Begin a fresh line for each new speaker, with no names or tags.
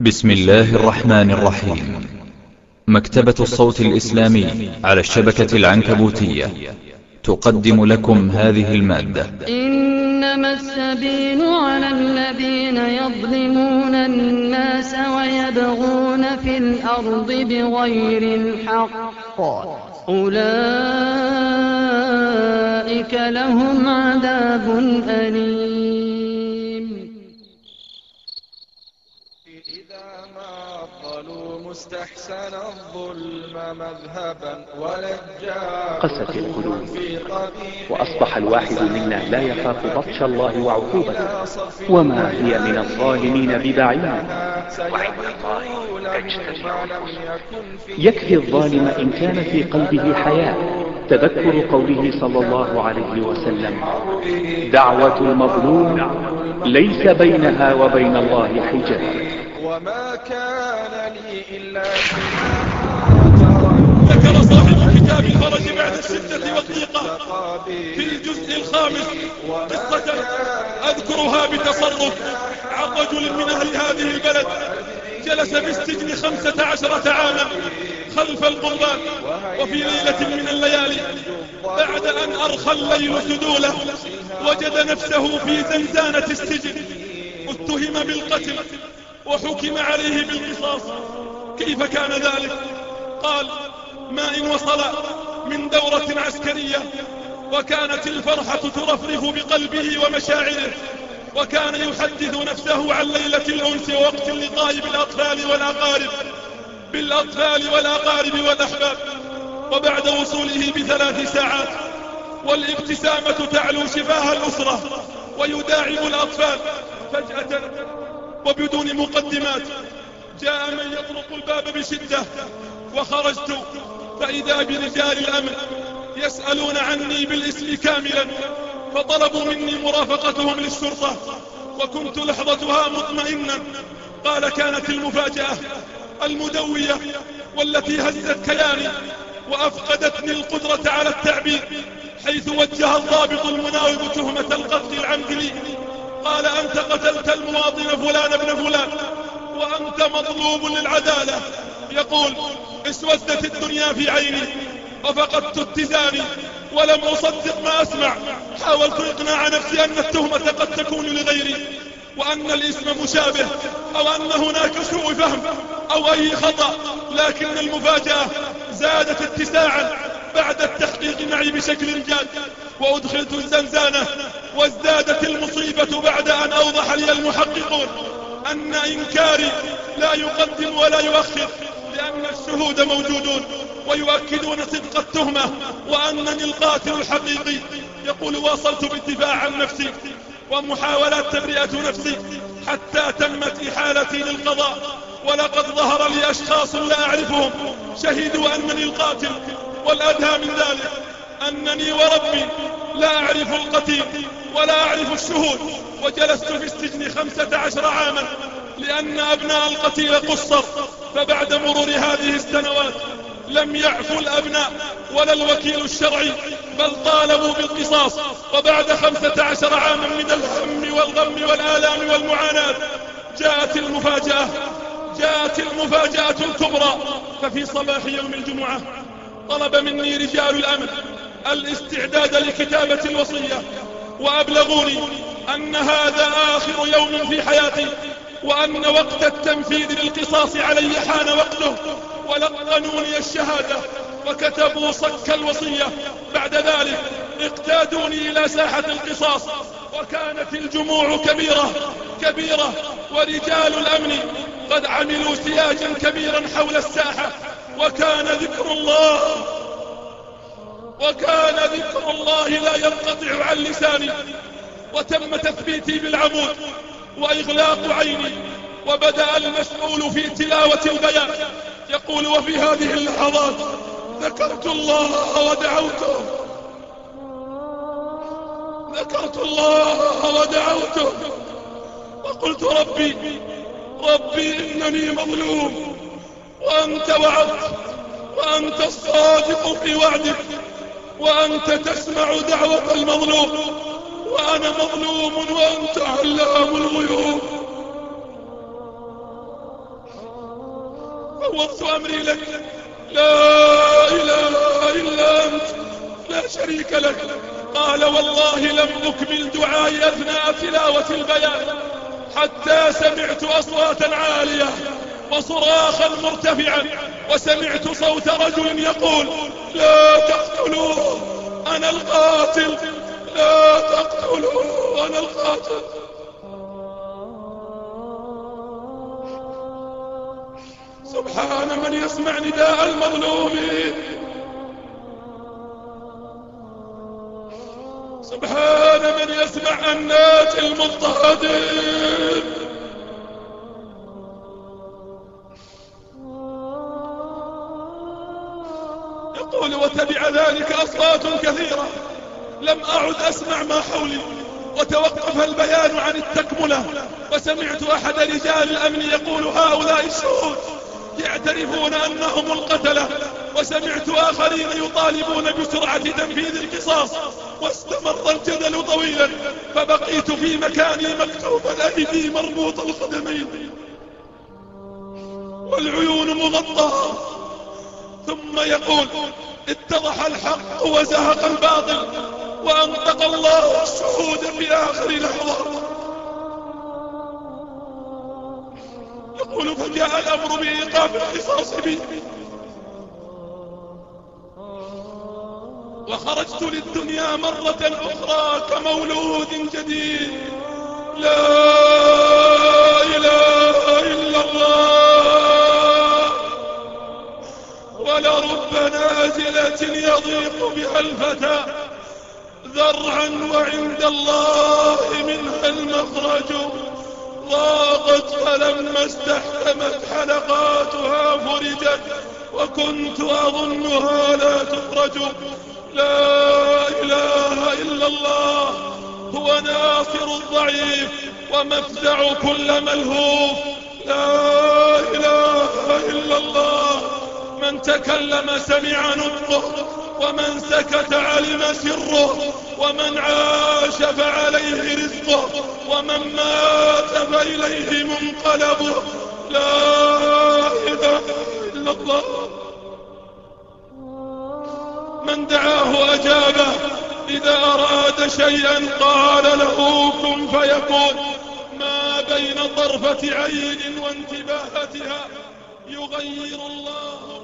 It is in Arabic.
بسم الله الرحمن الرحيم. مكتبة الصوت الإسلامي على الشبكة العنكبوتية تقدم لكم هذه المادة.
إنما السبيل على الذين يظلمون الناس ويبغون في الأرض بغير الحق. أولئك لهم عذاب أليم.
إذا ما أفضلوا مستحسن الظلم مذهبا ولجا
قست القلوب وأصبح الواحد منا لا يخاف بطش الله وعقوبته. وما هي من الظالمين ببعيد. يكفي الظالم إن كان في قلبه حياة. تذكر قوله صلى الله عليه وسلم دعوة المظلوم ليس بينها وبين الله حجاب.
وما كان لي إلا
ذكر صاحب كتاب الفرج بعد الستة والضيقة في الجزء الخامس قصة أذكرها بتصرف عن رجل من أهل البلد جلس في السجن خمسة عشرة عاما خلف القربان وفي ليلة من الليالي بعد أن أرخى الليل سدوله وجد نفسه في زنزانة السجن اتهم بالقتل وحكم عليه بالقصاص. كيف كان ذلك؟ قال ما إن وصل من دورة عسكرية وكانت الفرحة ترفرف بقلبه ومشاعره. وكان يحدث نفسه عن ليلة الأنس ووقت اللقاء بالأطفال والأقارب بالأطفال والأقارب والأحباب وبعد وصوله بثلاث ساعات والابتسامة تعلو شفاه الأسرة ويداعب الأطفال فجأة وبدون مقدمات جاء من يطرق الباب بشدة وخرجت فإذا برجال الأمن يسألون عني بالاسم كاملا فطلبوا مني مرافقتهم للشرطة وكنت لحظتها مطمئنا قال كانت المفاجأة المدوية والتي هزت كياني وأفقدتني القدرة على التعبير حيث وجه الضابط المناوب تهمة القتل العمد لي قال أنت قتلت المواطن فلان ابن فلان وأنت مطلوب للعدالة. يقول اسودت الدنيا في عيني وفقدت اتزاني. ولم أصدق ما أسمع. حاولت إقناع نفسي أن التهمة قد تكون لغيري وأن الاسم مشابه أو أن هناك سوء فهم أو أي خطأ. لكن المفاجأة زادت اتساعا بعد التحقيق معي بشكل جاد وأدخلت الزنزانة وازدادت المصيبة بعد أن أوضح لي المحققون أن إنكاري لا يقدم ولا يؤخر لأن الشهود موجودون. ويؤكدون صدق التهمة وأنني القاتل الحقيقي. يقول واصلت بالدفاع عن نفسي ومحاولات تبرئة نفسي حتى تمت إحالتي للقضاء. ولقد ظهر لي أشخاص لا أعرفهم شهدوا أنني القاتل. والأدهى من ذلك أنني وربي لا أعرف القتيل ولا أعرف الشهود. وجلست في السجن خمسة عشر عاما لأن أبناء القتيل قصر. فبعد مرور هذه السنوات لم يعفوا الأبناء ولا الوكيل الشرعي بل طالبوا بالقصاص. وبعد خمسة عشر عاما من الهم والغم والآلام والمعاناة جاءت المفاجأة جاءت المفاجأة الكبرى. ففي صباح يوم الجمعة طلب مني رجال الأمن الاستعداد لكتابة الوصية وأبلغوني أن هذا آخر يوم في حياتي وأن وقت التنفيذ للقصاص علي حان وقته. ولقنوني الشهادة وكتبوا صك الوصية. بعد ذلك اقتادوني إلى ساحة القصاص وكانت الجموع كبيرة كبيرة ورجال الأمن قد عملوا سياجا كبيرا حول الساحة. وكان ذكر الله وكان ذكر الله لا ينقطع عن لساني. وتم تثبيتي بالعمود وإغلاق عيني وبدأ المسؤول في تلاوة البيان. يقول وفي هذه اللحظات ذكرت الله ودعوته. ذكرت الله ودعوته. وقلت ربي ربي إنني مظلوم وأنت وعدت وأنت الصادق في وعدك وأنت تسمع دعوة المظلوم وأنا مظلوم وأنت علام الغيوب. فوضت أمري لك. لا إله إلا أنت. لا شريك لك. قال والله لم أكمل دعائي أثناء تلاوة البيان. حتى سمعت أصواتا عالية وصراخا مرتفعا وسمعت صوت رجل يقول لا تقتلوه أنا القاتل. لا تقتلوه أنا القاتل. سبحان من يسمع نداء المظلومين سبحان من يسمع الناس المضطهدين يقول وتبع ذلك أصوات كثيرة. لم أعد أسمع ما حولي. وتوقف البيان عن التكملة. وسمعت أحد رجال الأمن يقول هؤلاء الشهود. يعترفون أنهم القتلة وسمعت آخرين يطالبون بسرعة تنفيذ القصاص واستمر الجدل طويلا فبقيت في مكاني مكتوب الأيدي مربوط القدمين والعيون مغطاة. ثم يقول اتضح الحق وزهق الباطل وأنطق الله الشهود في آخر لحظة. فجاء الأمر بإيقاف القصاص بي. وخرجت للدنيا مرة أخرى كمولود جديد. لا إله إلا الله. ولرب نازلة يضيق بها الفتى. ذرعا وعند الله منها المخرج. ضاقت فلما استحكمت حلقاتها فرجت وكنت أظنها لا تخرج. لا إله إلا الله هو ناصر الضعيف ومفزع كل ملهوف. لا إله إلا الله من تكلم سمع نطقه ومن سكت علم سره ومن عاش فعليه رزقه ومن مات فإليه منقلبه لا إله إلا الله. من دعاه أجابه. إذا أراد شيئا قال له كن فيكون. ما بين طرفة عين وانتباهتها يغير الله